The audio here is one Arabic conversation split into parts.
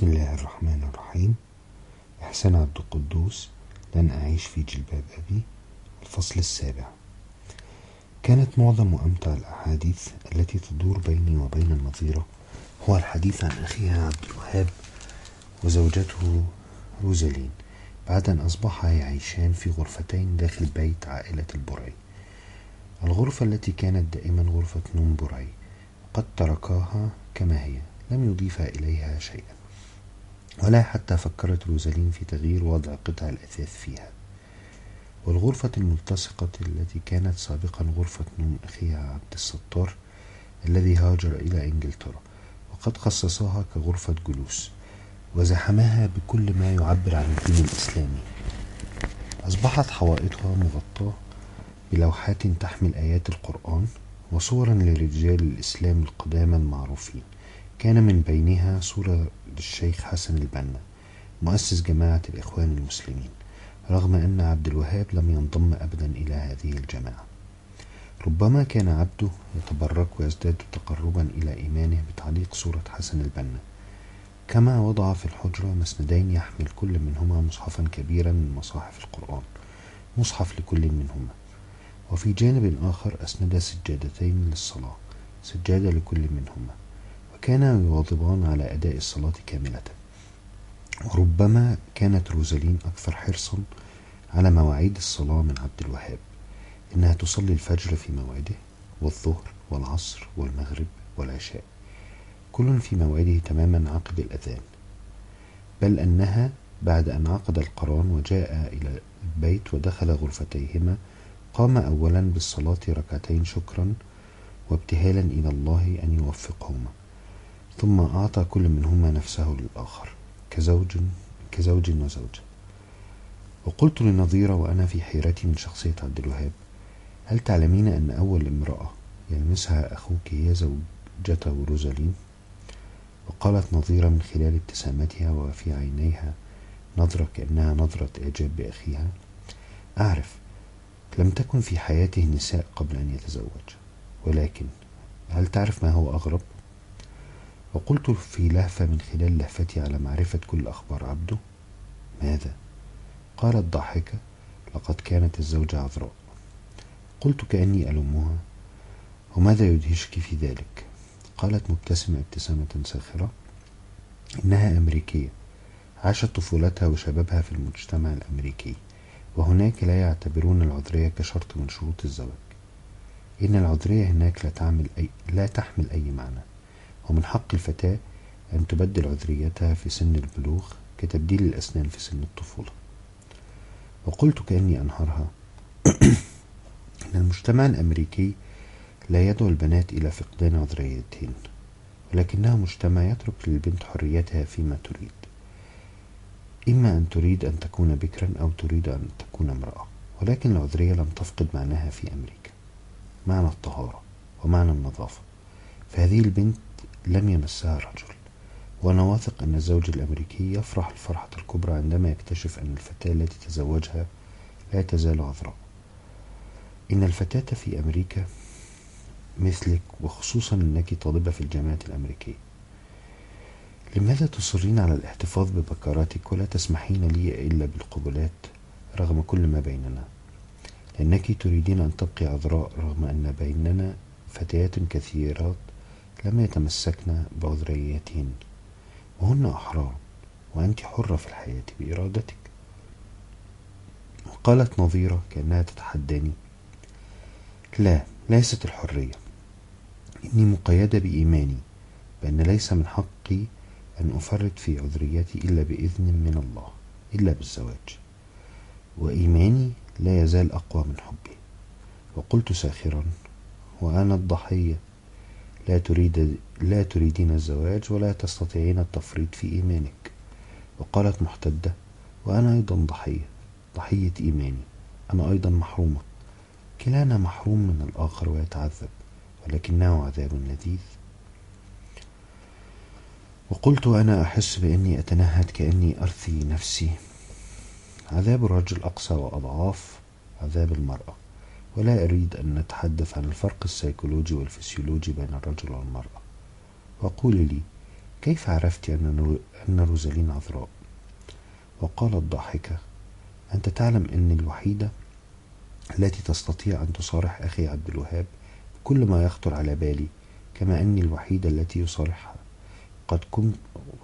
بسم الله الرحمن الرحيم. إحسان عبد القدوس لن أعيش في جلباب أبي. الفصل السابع. كانت معظم وأمتع الأحاديث التي تدور بيني وبين النظيرة هو الحديث عن أخيها عبد الوهاب وزوجته روزالين بعد أن أصبحا يعيشان في غرفتين داخل بيت عائلة البرعي. الغرفة التي كانت دائما غرفة نوم برعي قد تركاها كما هي لم يضيفا إليها شيئا. ولا حتى فكرت روزالين في تغيير وضع قطع الأثاث فيها. والغرفة الملتصقة التي كانت سابقا غرفة نوم أخيها عبد الستار الذي هاجر إلى إنجلترا وقد خصصاها كغرفة جلوس وزحمها بكل ما يعبر عن الدين الإسلامي. أصبحت حوائطها مغطاة بلوحات تحمل آيات القرآن وصورا لرجال الإسلام القدامى المعروفين. كان من بينها صورة للشيخ حسن البنا مؤسس جماعة الإخوان المسلمين رغم أن عبد الوهاب لم ينضم أبدا إلى هذه الجماعة. ربما كان عبده يتبرك ويزداد تقربا إلى إيمانه بتعليق صورة حسن البنا. كما وضع في الحجرة مسندين يحمل كل منهما مصحفا كبيرا من مصاحف القرآن مصحف لكل منهما. وفي جانب آخر أسند سجادتين للصلاة سجادة لكل منهما. وكانا يواظبان على أداء الصلاة كاملة. وربما كانت روزالين أكثر حرصا على مواعيد الصلاة من عبد الوهاب إنها تصلي الفجر في موعده والظهر والعصر والمغرب والعشاء كل في موعده تماما عقب الأذان. بل أنها بعد أن عقد القرآن وجاء إلى البيت ودخل غرفتيهما قام أولا بالصلاة ركعتين شكرا وابتهالا إلى الله أن يوفقهما. ثم أعطى كل منهما نفسه للآخر كزوج كزوج وزوجة وقلت لنظيرة وأنا في حيرتي من شخصية عبد الوهاب هل تعلمين أن أول امرأة يلمسها أخوك هي زوجته روزالين وقالت نظيرة من خلال ابتسامتها وفي عينيها نظرة كأنها نظرة إعجاب بأخيها أعرف لم تكن في حياته نساء قبل أن يتزوج ولكن هل تعرف ما هو أغرب؟ وقلت في لهفة من خلال لهفتي على معرفة كل أخبار عبده ماذا؟ قالت ضاحكة لقد كانت الزوجة عذراء قلت كأني ألومها وماذا يدهشك في ذلك؟ قالت مبتسمة ابتسامة ساخرة إنها أمريكية عاشت طفولتها وشبابها في المجتمع الأمريكي وهناك لا يعتبرون العذرية كشرط من شروط الزواج إن العذرية هناك لا, تعمل أي لا تحمل أي معنى ومن حق الفتاة أن تبدل عذريتها في سن البلوغ كتبديل الأسنان في سن الطفولة. وقلت كأني أنهرها إن المجتمع الأمريكي لا يدعو البنات إلى فقدان عذريتهن ولكنه مجتمع يترك للبنت حريتها فيما تريد. إما أن تريد أن تكون بكرا أو تريد أن تكون امرأة ولكن العذرية لم تفقد معناها في أمريكا. معنى الطهارة ومعنى النظافة. فهذه البنت لم يمسها رجل. وأنا واثق أن الزوج الأمريكي يفرح الفرحة الكبرى عندما يكتشف أن الفتاة التي تزوجها لا تزال عذراء إن الفتاة في أمريكا مثلك وخصوصا أنك طالبة في الجامعة الأمريكية. لماذا تصرين على الاحتفاظ ببكاراتك ولا تسمحين لي إلا بالقبلات رغم كل ما بيننا؟ لأنك تريدين أن تبقي عذراء رغم أن بيننا فتيات كثيرات لم يتمسكن بعذرياتهن وهن أحرار وأنت حرة في الحياة بإرادتك. وقالت نظيرة كأنها تتحداني لا ليست الحرية. إني مقيدة بإيماني بأن ليس من حقي أن أفرط في عذريتي إلا بإذن من الله إلا بالزواج. وإيماني لا يزال أقوى من حبي. وقلت ساخرا وأنا الضحية لا تريد لا تريدين الزواج ولا تستطيعين التفريط في إيمانك. وقالت محتدة وأنا أيضا ضحية ضحية إيماني أنا أيضا محرومة. كلانا محروم من الآخر ويتعذب ولكنه عذاب لذيذ. وقلت وأنا أحس بأني أتنهد كأني أرثي نفسي. عذاب الرجل أقسى وأضعاف عذاب المرأة. ولا أريد أن نتحدث عن الفرق السيكولوجي والفسيولوجي بين الرجل والمرأة. وقولي لي كيف عرفت أن روزالين عذراء؟ وقالت ضاحكة أنت تعلم أني الوحيدة التي تستطيع أن تصارح أخي عبد الوهاب كل ما يخطر على بالي كما أني الوحيدة التي يصارحها. قد قمت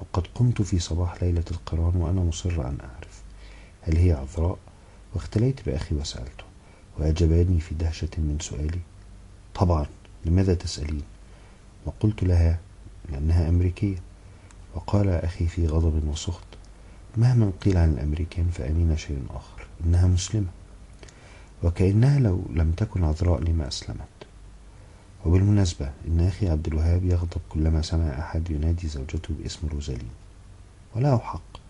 وقد قمت في صباح ليلة القران وأنا مصر أن أعرف هل هي عذراء واختليت بأخي وسألته. وأجابني في دهشة من سؤالي. طبعا لماذا تسألين؟ وقلت لها لأنها أمريكية. وقال أخي في غضب وسخط مهما قيل عن الأمريكان فأمين شيء آخر؟ إنها مسلمة. وكأنها لو لم تكن عذراء لما أسلمت. وبالمناسبة إن أخي عبد الوهاب يغضب كلما سمع أحد ينادي زوجته باسم روزالين. وله حق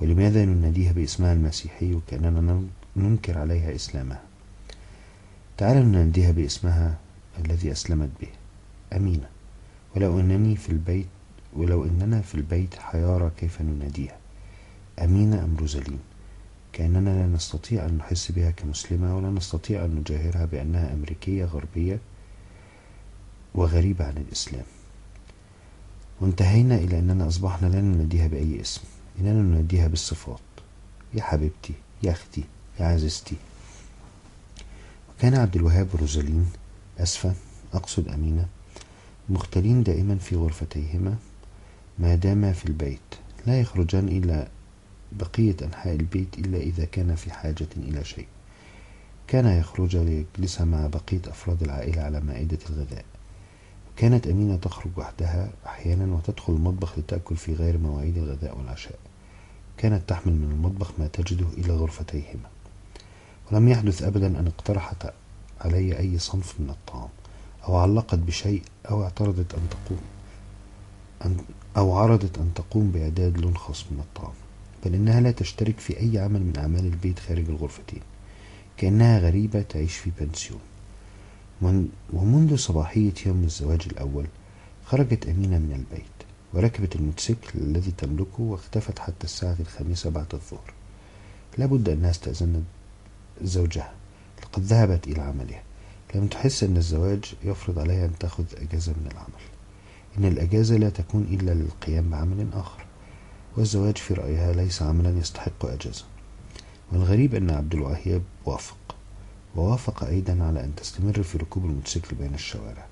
ولماذا نناديها باسمها المسيحي وكأننا ننكر عليها إسلامها؟ تعال نناديها باسمها الذي أسلمت به. أمينة. ولو أنني في البيت ولو أننا في البيت حيارى كيف نناديها؟ أمينة أم روزالين؟ كأننا لا نستطيع أن نحس بها كمسلمة ولا نستطيع أن نجاهرها بأنها أمريكية غربية وغريبة عن الإسلام. وانتهينا إلى أننا أصبحنا لا نناديها بأي اسم إننا نناديها بالصفات. يا حبيبتي يا أختي يا عزيزتي. وكان عبد الوهاب وروزالين أسفة أقصد أمينة مختلين دائما في غرفتيهما ما داما في البيت لا يخرجان إلى بقية أنحاء البيت إلا إذا كان في حاجة إلى شيء. كان يخرج ليجلس مع بقية أفراد العائلة على مائدة الغذاء. كانت أمينة تخرج وحدها أحيانا وتدخل المطبخ لتأكل في غير مواعيد الغذاء والعشاء. كانت تحمل من المطبخ ما تجده إلى غرفتيهما. ولم يحدث أبدا أن اقترحت علي أي صنف من الطعام أو علقت بشيء أو اعترضت أن تقوم أن أو عرضت أن تقوم بإعداد لون خاص من الطعام بل إنها لا تشترك في أي عمل من أعمال البيت خارج الغرفتين كأنها غريبة تعيش في بنسيون. ومنذ صباحية يوم الزواج الأول خرجت أمينة من البيت وركبت الموتوسيكل الذي تملكه واختفت حتى الساعة الخامسة بعد الظهر. لابد أنها استأذنت زوجها. لقد ذهبت إلى عملها. لم تحس أن الزواج يفرض عليها أن تأخذ أجازة من العمل. إن الأجازة لا تكون إلا للقيام بعمل آخر والزواج في رأيها ليس عملا يستحق أجازة. والغريب أن عبد الوهاب وافق ووافق أيضا على أن تستمر في ركوب الموتوسيكل بين الشوارع.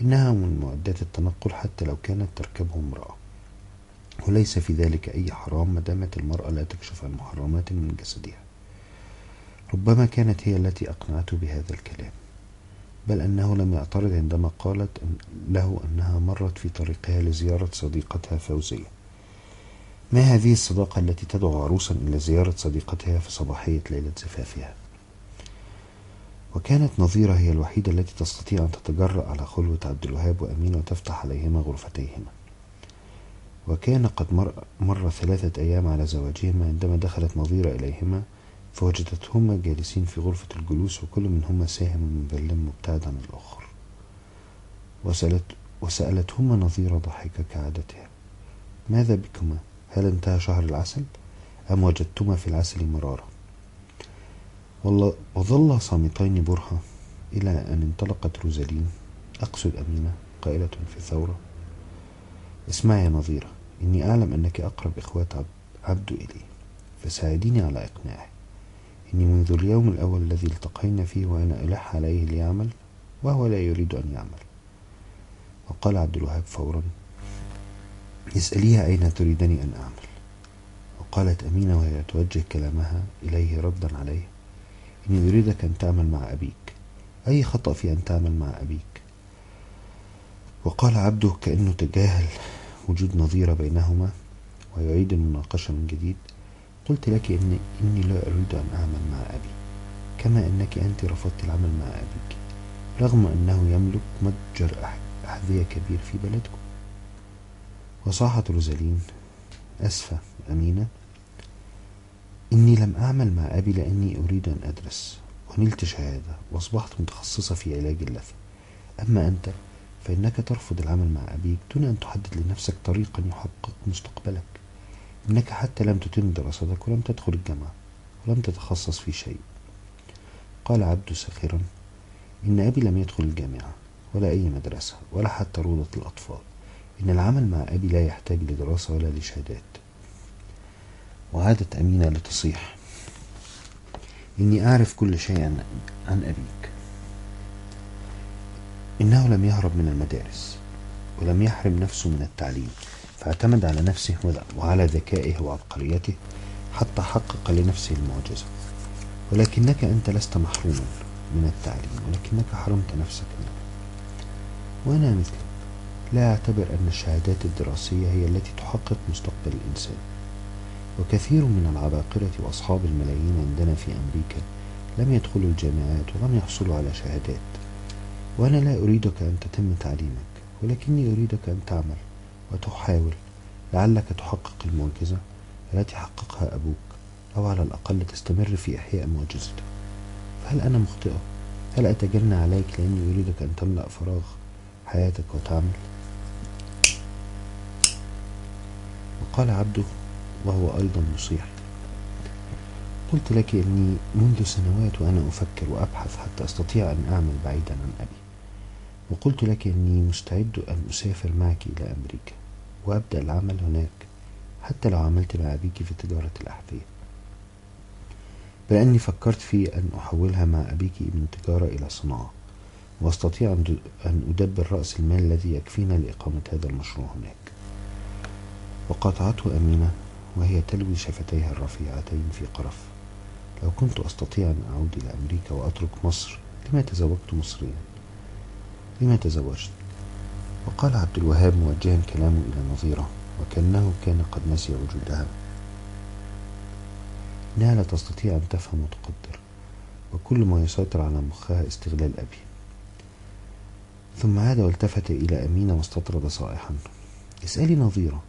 إنها من معدات التنقل حتى لو كانت تركبه امرأة. وليس في ذلك أي حرام ما دامت المرأة لا تكشف عن محرمات من جسدها. ربما كانت هي التي أقنعته بهذا الكلام بل أنه لم يعترض عندما قالت له أنها مرت في طريقها لزيارة صديقتها فوزية. ما هذه الصداقة التي تدعو عروسا إلى زيارة صديقتها في صباحية ليلة زفافها؟ وكانت نظيرة هي الوحيدة التي تستطيع أن تتجرأ على خلوة عبد الوهاب وأمين وتفتح عليهما غرفتيهما. وكان قد مر, مر ثلاثة أيام على زواجهما عندما دخلت نظيرة إليهما فوجدتهما جالسين في غرفة الجلوس وكل منهما ساهم مبلم مبتعد عن الآخر. وسألت وسألتهما نظيرة ضاحكة كعادتها. ماذا بكما؟ هل انتهى شهر العسل؟ أم وجدتما في العسل مرارة وظل صامتين برهة إلى أن انطلقت روزالين. أقصد أمينة قائلة في ثورة اسمعي يا نظيرة إني أعلم أنك أقرب إخوات عبد إلي فساعديني على إقناعه. إني منذ اليوم الأول الذي التقينا فيه وأنا ألح عليه ليعمل وهو لا يريد أن يعمل. وقال عبد الوهاب فورا اسأليها أين تريدني أن أعمل. وقالت أمينة وهي توجه كلامها إليه ردا عليه. إني أريدك أن تعمل مع أبيك. أي خطأ في أن تعمل مع أبيك؟ وقال عبده كأنه تجاهل وجود نظيرة بينهما ويعيد المناقشة من جديد. قلت لك إني, إني لا أريد أن أعمل مع أبي كما أنك أنت رفضت العمل مع أبيك رغم أنه يملك متجر أحذية كبير في بلدكم. وصاحت روزالين أسفة أمينة إني لم أعمل مع أبي لأني أريد أن أدرس ونلت شهادة وأصبحت متخصصة في علاج اللثة. أما أنت فإنك ترفض العمل مع أبيك دون أن تحدد لنفسك طريقا يحقق مستقبلك. إنك حتى لم تتم دراستك ولم تدخل الجامعة ولم تتخصص في شيء. قال عبد ساخرا إن أبي لم يدخل الجامعة ولا أي مدرسة ولا حتى روضة الأطفال. إن العمل مع أبي لا يحتاج لدراسة ولا لشهادات. وعادت أمينة لتصيح. إني أعرف كل شيء عن, أبيك. إنه لم يهرب من المدارس ولم يحرم نفسه من التعليم. فاعتمد على نفسه وعلى ذكائه وعبقريته حتى حقق لنفسه المعجزة. ولكنك أنت لست محروما من التعليم ولكنك حرمت نفسك منه. وأنا مثلك. لا أعتبر أن الشهادات الدراسية هي التي تحقق مستقبل الإنسان. وكثير من العباقرة وأصحاب الملايين عندنا في أمريكا لم يدخلوا الجامعات ولم يحصلوا على شهادات. وأنا لا أريدك أن تتم تعليمك ولكني أريدك أن تعمل. وتحاول. لعلك تحقق المعجزة التي حققها أبوك أو على الأقل تستمر في إحياء معجزته. فهل أنا مخطئة؟ هل أتجنى عليك لأني أريدك أن تملأ فراغ حياتك وتعمل؟ وقال عبده وهو أيضا يصيح قلت لك أني منذ سنوات وأنا أفكر وأبحث حتى أستطيع أن أعمل بعيدا عن أبي. وقلت لك أني مستعد أن أسافر معك إلى أمريكا. وأبدأ العمل هناك حتى لو عملت مع أبيك في تجارة الأحذية. بل أني فكرت في أن أحولها مع أبيك من تجارة إلى صناعة وأستطيع أن أدبر رأس المال الذي يكفينا لإقامة هذا المشروع هناك. وقاطعته أمينة وهي تلوي شفتيها الرفيعتين في قرف. لو كنت أستطيع أن أعود إلى أمريكا وأترك مصر لما تزوجت مصريا؟ لما تزوجت؟ وقال عبد الوهاب موجها كلامه إلى نظيرة وكأنه كان قد نسي وجودها. إنها لا تستطيع أن تفهم وتقدر وكل ما يسيطر على مخها استغلال أبي. ثم عاد والتفت إلى أمينة واستطرد صائحا. اسألي نظيرة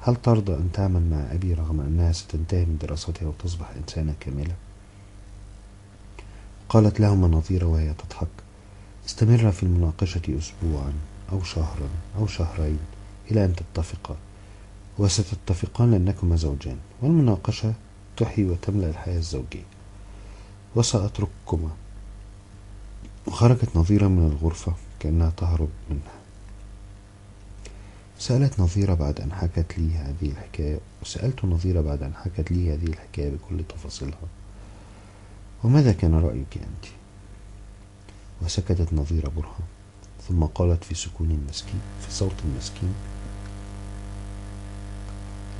هل ترضى أن تعمل مع أبي رغم أنها ستنتهي من دراستها وتصبح إنسانة كاملة؟ قالت لهما نظيرة وهي تضحك. استمر في المناقشة أسبوعا. أو شهرا أو شهرين إلى أن تتفقا وستتفقان لأنكما زوجان والمناقشة تحيي وتملأ الحياة الزوجية. وسأترككما. وخرجت نظيرة من الغرفة كأنها تهرب منها. سألت نظيرة بعد أن حكت لي هذه الحكاية وسألت نظيرة بعد أن حكت لي هذه الحكاية بكل تفاصيلها. وماذا كان رأيك أنت؟ وسكتت نظيرة برهة ثم قالت في سكون مسكين في صوت مسكين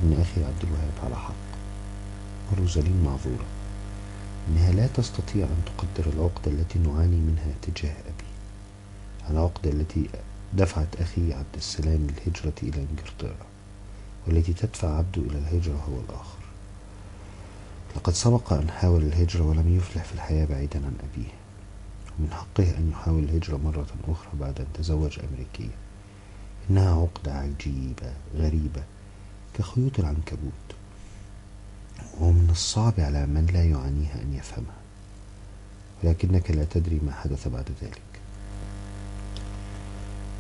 إن أخي عبد الوهاب على حق. وروزالين معذورة. إنها لا تستطيع أن تقدر العقدة التي نعاني منها تجاه أبي. العقدة التي دفعت أخي عبد السلام للهجرة إلى إنجلترا والتي تدفع عبده إلى الهجرة هو الآخر. لقد سبق أن حاول الهجرة ولم يفلح في الحياة بعيدا عن أبيه. ومن حقه أن يحاول الهجرة مرة أخرى بعد أن تزوج أمريكية إنها عقدة عجيبة غريبة كخيوط العنكبوت. ومن الصعب على من لا يعانيها أن يفهمها. ولكنك لا تدري ما حدث بعد ذلك.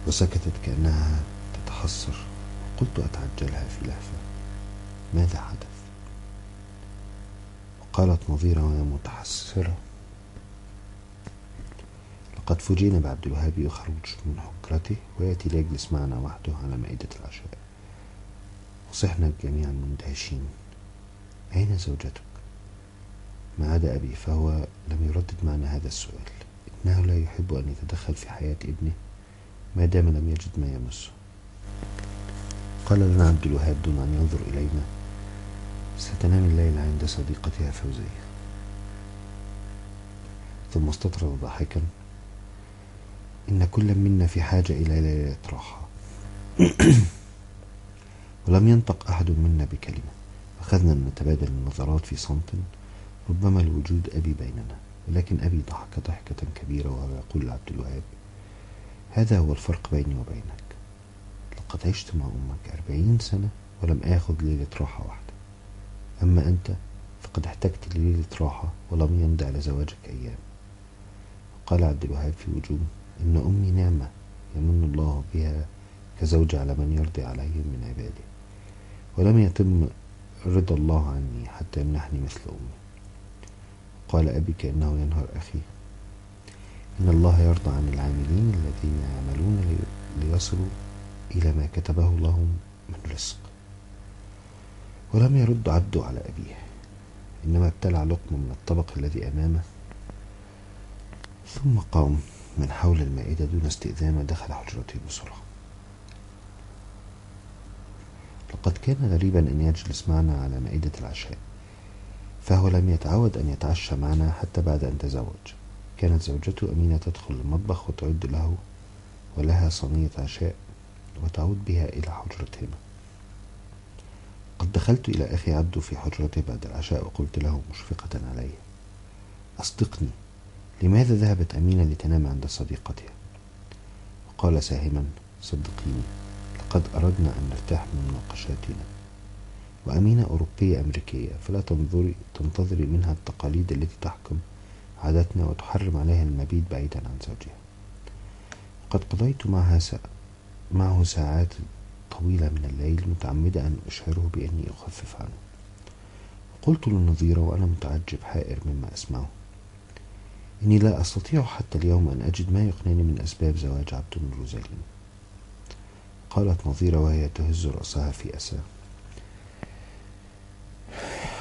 وسكتت كأنها تتحسر وقلت أتعجلها في لهفة. ماذا حدث؟ وقالت نظيرة وهي متحسرة لقد فوجئنا بعبد الوهاب يخرج من حجرته ويأتي ليجلس معنا وحده على مائدة العشاء. وصحنا جميعا مندهشين. أين زوجتك؟ ما عدا أبي فهو لم يردد معنا هذا السؤال. إنه لا يحب أن يتدخل في حياة ابنه ما دام لم يجد ما يمسه. قال لنا عبد الوهاب دون أن ينظر إلينا ستنام الليلة عند صديقتها فوزية. ثم استطرد ضاحكا. إن كل منا في حاجة إلى ليلة راحة ولم ينطق أحد منا بكلمة. أخذنا نتبادل النظرات في صمت ربما لوجود أبي بيننا ولكن أبي ضحك ضحكة كبيرة وهو يقول لعبد الوهاب هذا هو الفرق بيني وبينك. لقد عشت مع أمك أربعين سنة ولم آخذ ليلة راحة واحدة. أما أنت فقد احتجت لليلة راحة ولم يمض على زواجك أيام. قال عبد الوهاب في وجوه إن أمي نعمة يمن الله بها كزوج على من يرضي عليهم من عباده ولم يتم رضا الله عني حتى يمنحني مثل أمي. قال أبي كأنه ينهر أخي إن الله يرضى عن العاملين الذين يعملون ليصلوا إلى ما كتبه لهم من رزق. ولم يرد عبده على أبيه إنما ابتلع لقمة من الطبق الذي أمامه ثم قام. من حول المائدة دون استئذان ودخل حجرته بسرعة لقد كان غريبا أن يجلس معنا على مائدة العشاء فهو لم يتعود أن يتعشى معنا حتى بعد أن تزوج. كانت زوجته أمينة تدخل المطبخ وتعد له ولها صينية عشاء وتعود بها إلى حجرتهما. قد دخلت إلى أخي عبد في حجرته بعد العشاء وقلت له مشفقة عليه أصدقني. لماذا ذهبت أمينة لتنام عند صديقتها؟ وقال ساهما صدقيني لقد أردنا أن نرتاح من مناقشاتنا. وأمينة أوروبية أمريكية فلا تنظري تنتظري منها التقاليد التي تحكم عاداتنا وتحرم عليها المبيت بعيدا عن زوجها. وقد قضيت معها سا... معه ساعات طويلة من الليل متعمدة أن أشعره بأني أخفف عنه. قلت للنظيرة وأنا متعجب حائر مما أسمعه. إني لا أستطيع حتى اليوم أن أجد ما يقنعني من أسباب زواج عبد من روزالين قالت نظيرة وهي تهز رأسها في أسى.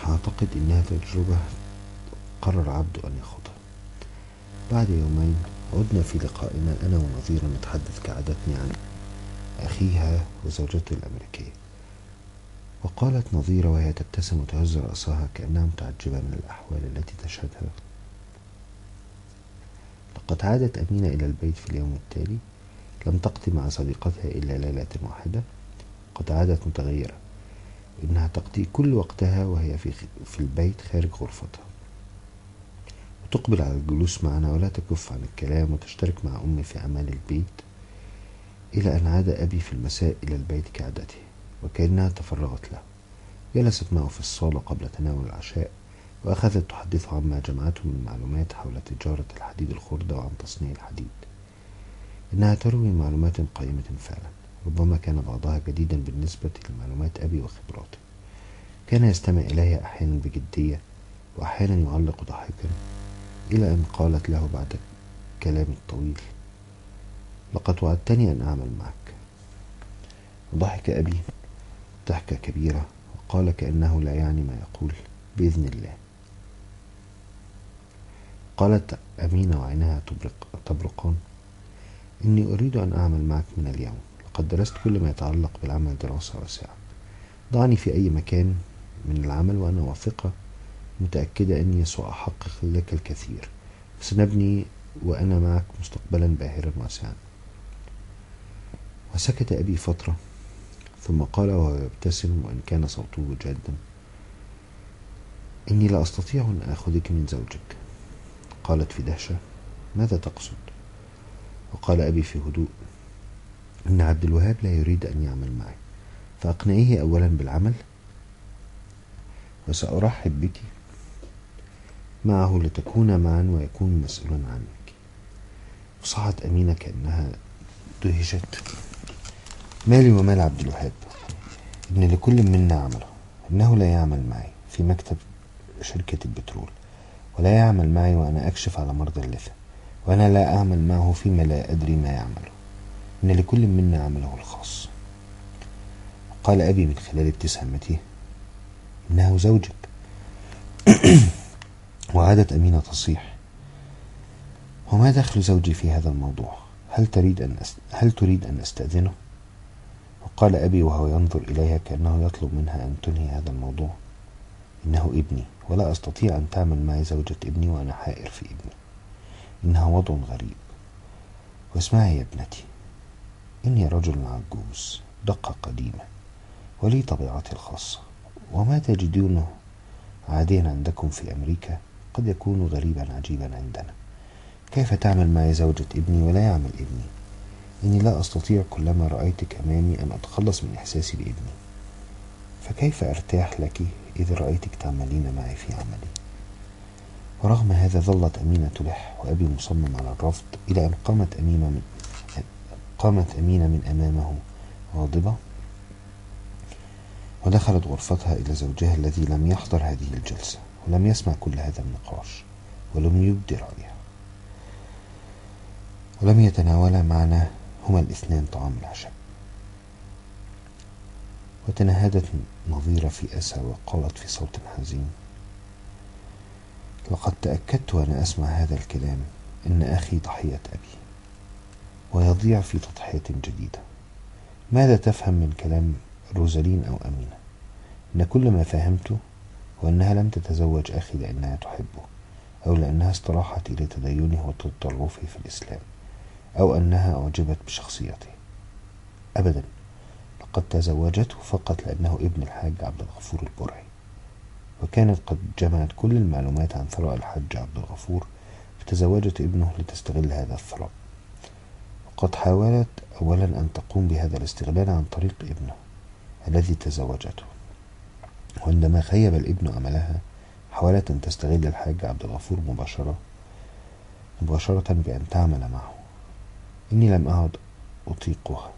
أعتقد إنها تجربة قرر عبد أن يخوضها بعد يومين عدنا في لقائنا أنا ونظيرة نتحدث كعادتنا عن أخيها وزوجته الأمريكية. وقالت نظيرة وهي تبتسم وتهز رأسها كأنها متعجبة من الأحوال التي تشهدها. لقد عادت أمينة إلى البيت في اليوم التالي لم تقضي مع صديقتها إلا ليلة واحدة. قد عادت متغيرة إنها تقضي كل وقتها وهي في, في البيت خارج غرفتها. وتقبل على الجلوس معنا ولا تكف عن الكلام وتشترك مع أمي في أعمال البيت إلى أن عاد أبي في المساء إلى البيت كعادته وكأنها تفرغت له. جلست معه في الصالة قبل تناول العشاء. وأخذت تحدثه عما جمعته من معلومات حول تجارة الحديد الخردة وعن تصنيع الحديد. إنها تروي معلومات قيمة فعلا. ربما كان بعضها جديدا بالنسبة لمعلومات أبي وخبراته. كان يستمع إليها أحيانا بجدية وأحيانا يعلق ضاحكا إلى أن قالت له بعد كلام الطويل لقد وعدتني أن أعمل معك. وضحك أبي ضحكة كبيرة وقال كأنه لا يعني ما يقول بإذن الله. قالت أمينة وعينها تبرق تبرقان. إني أريد أن أعمل معك من اليوم. لقد درست كل ما يتعلق بالعمل دراسة واسعة ضعني في أي مكان من العمل وأنا واثقة متأكدة أني سأحقق لك الكثير. سنبني وأنا معك مستقبلا باهرا واسعا. وسكت أبي فترة ثم قال وهو يبتسم وإن كان صوته جادا إني لا أستطيع أن آخذك من زوجك. قالت في دهشة ماذا تقصد؟ وقال أبي في هدوء إن عبد الوهاب لا يريد أن يعمل معي فأقنعيه أولا بالعمل وسأرحب بك معه لتكون معا ويكون مسؤولا عنك. وصعد أمينة كأنها دهشت. مالي ومال عبد الوهاب؟ إن لكل منا عمله إنه لا يعمل معي في مكتب شركة البترول. ولا يعمل معي وأنا أكشف على مرضى اللثة وأنا لا أعمل معه فيما لا أدري ما يعمله إن لكل منا عمله الخاص. قال أبي من خلال ابتسامته إنه زوجك. وعادت أمينة تصيح وما دخل زوجي في هذا الموضوع؟ هل تريد أن أست... هل تريد أن أستأذنه؟ وقال أبي وهو ينظر إليها كأنه يطلب منها أن تنهي هذا الموضوع. إنه ابني ولا أستطيع أن تعمل معي زوجة ابني وأنا حائر في ابني. إنها وضع غريب. واسمعي يا ابنتي إني رجل عجوز دقة قديمة ولي طبيعتي الخاصة. وما تجدونه عاديا عندكم في أمريكا؟ قد يكون غريبا عجيبا عندنا. كيف تعمل معي زوجة ابني ولا يعمل ابني؟ إني لا أستطيع كلما رأيتك أمامي أن أتخلص من إحساسي بابني. فكيف أرتاح لك؟ إذا رأيتك تعملين معي في عملي. ورغم هذا ظلت أمينة تلح وأبي مصمم على الرفض إلى أن قامت أمينة من قامت أمينة من أمامه غاضبة ودخلت غرفتها إلى زوجها الذي لم يحضر هذه الجلسة ولم يسمع كل هذا النقاش ولم يبدي رأيه ولم يتناولا معنا هما الاثنان طعام العشاء. وتنهدت نظيرة في أسى وقالت في صوت حزين لقد تأكدت وأنا أسمع هذا الكلام إن أخي ضحية أبي ويضيع في تضحية جديدة. ماذا تفهم من كلام روزالين أو أمينة؟ إن كل ما فهمته هو أنها لم تتزوج أخي لأنها تحبه أو لأنها استراحت إلى تدينه وتطرفه في الإسلام أو أنها أعجبت بشخصيته. أبدا. لقد تزوجته فقط لأنه ابن الحاج عبد الغفور البرعي. وكانت قد جمعت كل المعلومات عن ثراء الحاج عبد الغفور فتزوجت ابنه لتستغل هذا الثراء. وقد حاولت أولا أن تقوم بهذا الاستغلال عن طريق ابنه الذي تزوجته. وعندما خيب الابن أملها حاولت أن تستغل الحاج عبد الغفور مباشرة مباشرة بأن تعمل معه. إني لم أعد أطيقها.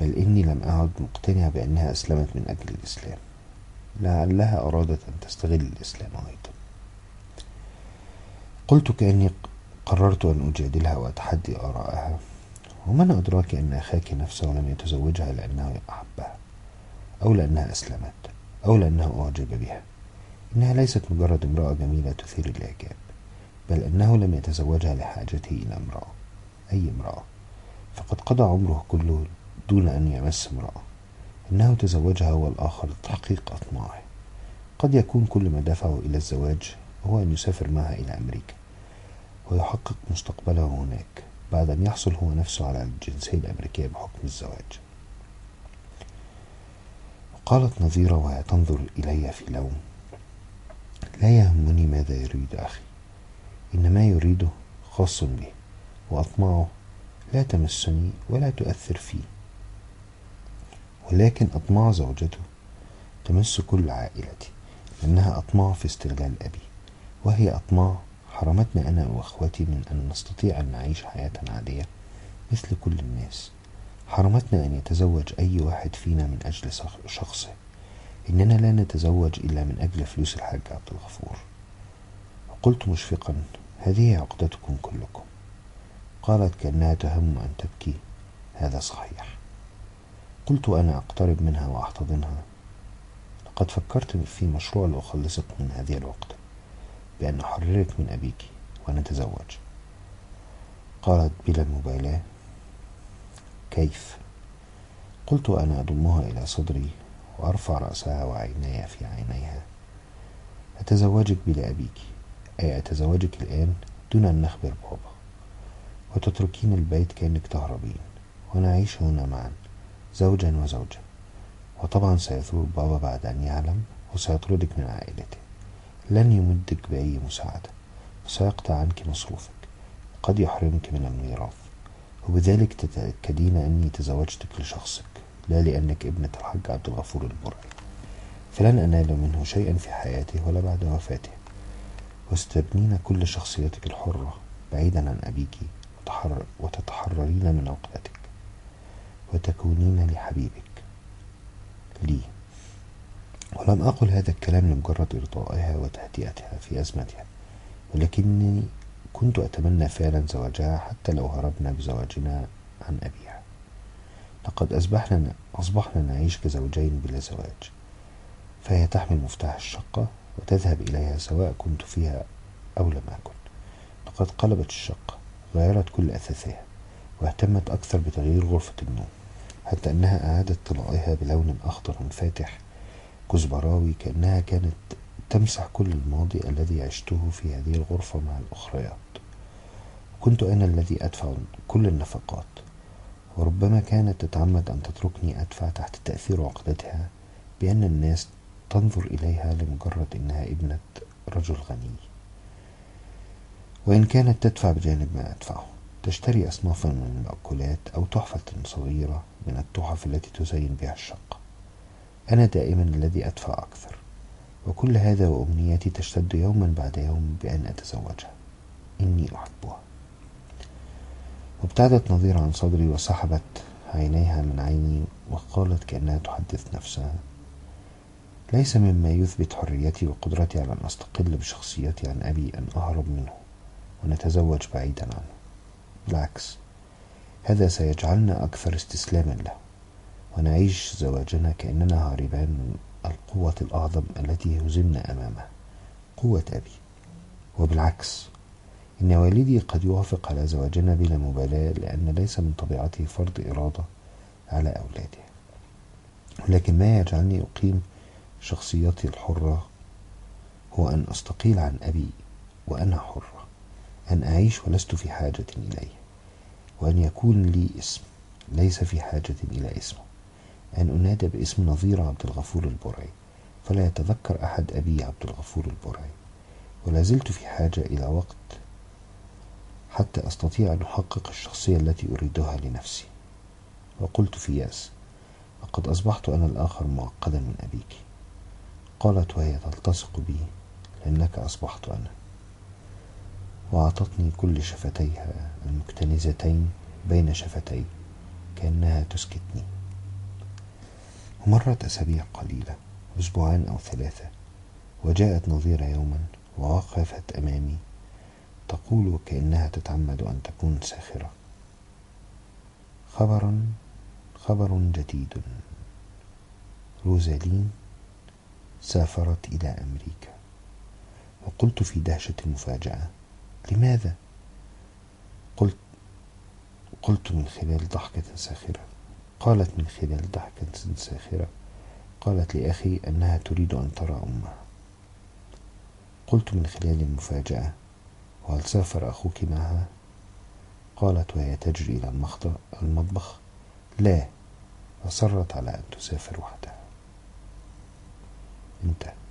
بل إني لم أعد مقتنع بأنها أسلمت من أجل الإسلام. لعلها أرادت أن تستغل الإسلام أيضا. قلت كأني قررت أن أجادلها وأتحدي آراءها ومن أدراك أن أخاك نفسه لم يتزوجها لأنه أحبها أو لأنها أسلمت أو لأنه أعجب بها. إنها ليست مجرد امرأة جميلة تثير الإعجاب بل أنه لم يتزوجها لحاجته إلى امرأة أي امرأة. فقد قضى عمره كله دون أن يمس امرأة. إنه تزوجها هو الآخر لتحقيق أطماعه. قد يكون كل ما دفعه إلى الزواج هو أن يسافر معها إلى أمريكا ويحقق مستقبله هناك بعد أن يحصل هو نفسه على الجنسية الأمريكية بحكم الزواج. قالت نظيرة وهي تنظر إلي في لوم. لا يهمني ماذا يريد أخي. إن ما يريده خاص به وأطماعه لا تمسني ولا تؤثر فيه. ولكن أطماع زوجته تمس كل عائلتي لأنها أطماع في استغلال أبي وهي أطماع حرمتنا أنا وأخوتي من أن نستطيع أن نعيش حياة عادية مثل كل الناس. حرمتنا أن يتزوج أي واحد فينا من أجل شخصه. إننا لا نتزوج إلا من أجل فلوس الحاج عبد الغفور. وقلت مشفقا هذه عقدتكم كلكم. قالت كأنها تهم أن تبكي. هذا صحيح. قلت أنا أقترب منها وأحتضنها. لقد فكرت في مشروع لأخلصك من هذه العقدة بأن أحررك من أبيك ونتزوج. قالت بلا مبالاة. كيف؟ قلت أنا أضمها إلى صدري وأرفع رأسها وعيناي في عينيها. أتزوجك بلا أبيك. أي أتزوجك الآن دون أن نخبر بابا. وتتركين البيت كأنك تهربين. ونعيش هنا معا. زوجا وزوجة وطبعا سيثور بابا بعد أن يعلم وسيطردك من عائلته. لن يمدك بأي مساعدة وسيقطع عنك مصروفك. وقد يحرمك من الميراث. وبذلك تتأكدين أني تزوجتك لشخصك لا لأنك ابنة الحاج عبد الغفور البرعي. فلن أنال منه شيئا في حياته ولا بعد وفاته. وستبنين كل شخصيتك الحرة بعيدا عن أبيك وتتحررين من عقدتك. وتكونين لحبيبك. لي. ولم أقل هذا الكلام لمجرد إرضائها وتهدئتها في أزمتها ولكني كنت أتمنى فعلا زواجها حتى لو هربنا بزواجنا عن أبيها. لقد أصبحنا, أصبحنا نعيش كزوجين بلا زواج. فهي تحمل مفتاح الشقة وتذهب إليها سواء كنت فيها أو لم أكن. لقد قلبت الشقة غيرت كل أثاثها. واهتمت أكثر بتغيير غرفة النوم حتى أنها أعادت طلائها بلون أخضر فاتح كزبراوي كأنها كانت تمسح كل الماضي الذي عشته في هذه الغرفة مع الأخريات. كنت أنا الذي أدفع كل النفقات وربما كانت تتعمد أن تتركني أدفع تحت تأثير عقدتها بأن الناس تنظر إليها لمجرد أنها ابنة رجل غني. وإن كانت تدفع بجانب ما أدفعه. تشتري أصنافا من المأكولات أو تحفة صغيرة من التحف التي تزين بها الشقة أنا دائما الذي أدفع أكثر وكل هذا وأمنيتي تشتد يوما بعد يوم بأن أتزوجها. إني أحبها. وابتعدت نظيرة عن صدري وسحبت عينيها من عيني وقالت كأنها تحدث نفسها ليس مما يثبت حريتي وقدرتي على أن أستقل بشخصيتي عن أبي أن أهرب منه ونتزوج بعيدا عنه. بالعكس هذا سيجعلنا أكثر استسلاما له. ونعيش زواجنا كأننا هاربان من القوة الأعظم التي هزمنا أمامها قوة أبي. وبالعكس إن والدي قد يوافق على زواجنا بلا مبالاة لأن ليس من طبيعته فرض إرادة على أولاده. ولكن ما يجعلني أقيم شخصيتي الحرة هو أن أستقيل عن أبي وأنا حرة. أن أعيش ولست في حاجة إليه وأن يكون لي اسم ليس في حاجة إلى اسمه. أن أنادى باسم نظير عبد الغفور البرعي فلا يتذكر أحد أبي عبد الغفور البرعي. ولا زلت في حاجة إلى وقت حتى أستطيع أن أحقق الشخصية التي أريدها لنفسي. وقلت في ياس لقد أصبحت أنا الآخر معقدا من أبيك. قالت وهي تلتصق بي لأنك أصبحت أنا. وأعطتني كل شفتيها المكتنزتين بين شفتي كأنها تسكتني. ومرت أسابيع قليلة أسبوعان أو ثلاثة وجاءت نظيرة يوما ووقفت أمامي تقول كأنها تتعمد أن تكون ساخرة. خبر خبر جديد. روزالين سافرت إلى أمريكا وقلت في دهشة مفاجأة لماذا؟ قلت قلت من خلال ضحكة ساخرة. قالت من خلال ضحكة ساخرة. قالت لأخي أنها تريد أن ترى أمها. قلت من خلال المفاجأة وهل سافر أخوك معها؟ قالت وهي تجري إلى المطبخ. لا أصرت على أن تسافر وحدها. انتهى.